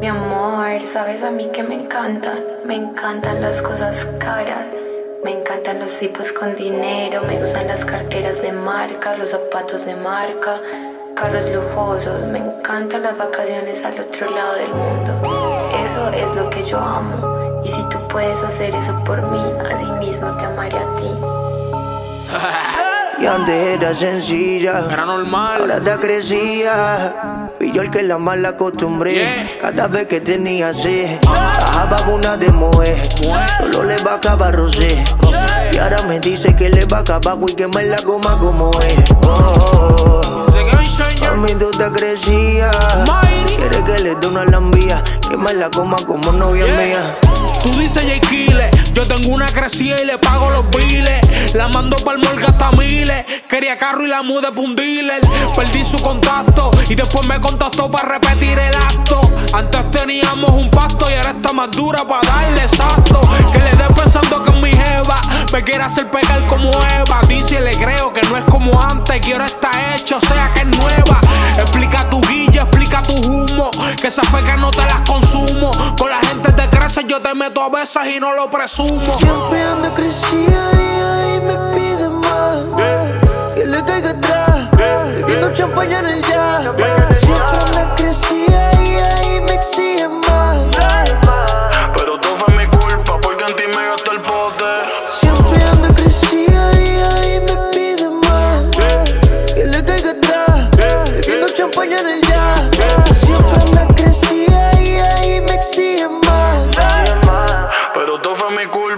Mi amor, sabes a mí que me encantan. Me encantan las cosas caras. Me encantan los tipos con dinero. Me gustan las carteras de marca, los zapatos de marca, carros lujosos. Me encantan las vacaciones al otro lado del mundo. Eso es lo que yo amo. Y si tú puedes hacer eso por mí, así mismo te amaré a ti. Y antes era sencilla, Era normal. ahora te crecía. Fui yo el que la mal acostumbré. Yeah. Cada vez que tenía sed, bajaba una de moe. Solo le bajaba rosé. Y ahora me dice que le baja abajo y que me la coma como es. Oh, oh, oh. Shanger. Mami, tú te. Mighty. Quiere que le dé una lambía, que me la coma como novia Yeah. mía. Tú dices J. yo tengo una crecida y le pago los biles. La mando pa'l morgue hasta miles. Quería carro y la mudé pa' un dealer. Perdí su contacto y después me contactó para repetir el acto. Antes teníamos un pacto y ahora está más dura para darle exacto. Que le dé pensando que es mi jeva. Me quiere hacer pegar como Eva. Dice le creo que no es como antes. Quiero está hecho, sea que es nueva. Explica tu guilla, explica tu humo. Que esa fe que no te las consumo. Crece, yo te meto a veces y no lo presumo. Siempre ando crecida y ahí me pide más. Que le caiga atrás, bebiendo champaña en el ya.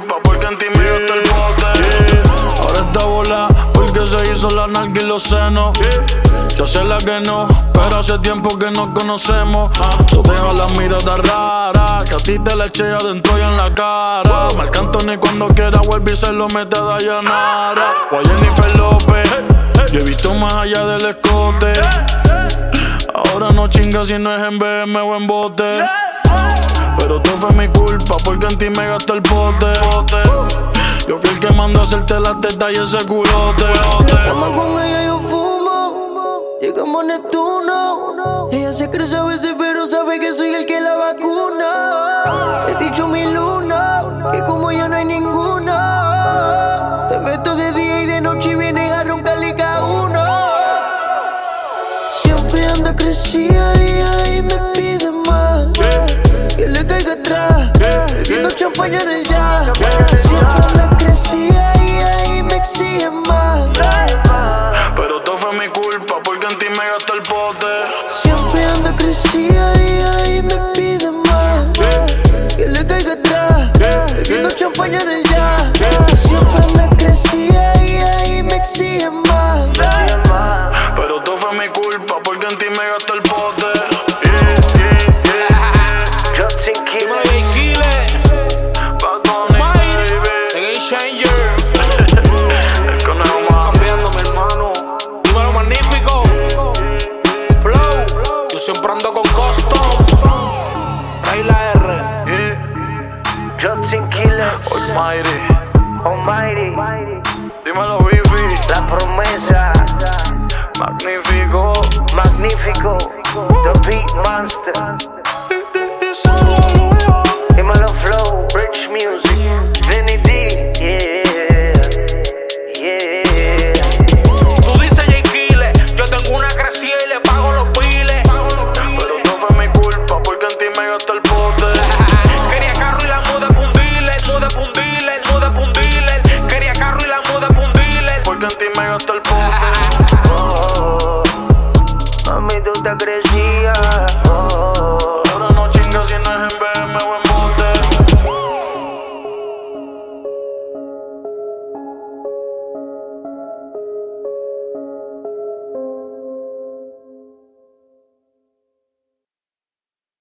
Culpa porque en ti me gastó el pote. Ahora está bola porque se hizo la nalga y los senos. Yo sé la que no, pero hace tiempo que nos conocemos. Yo dejo la mirada rara, que a ti te la eché adentro y en la cara. Marc Anthony cuando quiera vuelve y se lo mete a Dayanara. O a Jennifer López, yo he visto más allá del escote. Ahora no chinga si no es en BM o en bote. Pero todo fue mi culpa porque en ti me gasté el pote. Yo fui el que mandó a hacerte la teta y ese culote. Cama con ella yo fumo, llegamos a Neptuno. Ella se cree a veces, pero sabe que soy el que la vacuna. He dicho mi luna, que como ella no hay ninguna. Te meto de día y de noche y vienes a roncarle cada uno. Siempre anda crecida champaña en el ya. Anda crecida y ahí me exige más. Pero todo fue mi culpa porque en ti me gasté el pote. Siempre anda crecida y ahí me pide más. Que le caiga atrás, bebiendo champaña en el ya. Justin Killer, Almighty. Almighty, Dímelo, Bibi. La Promesa, Magnífico. Magnífico, The Beat Monster. día. Oh. Ahora no chingas si no es en BM o en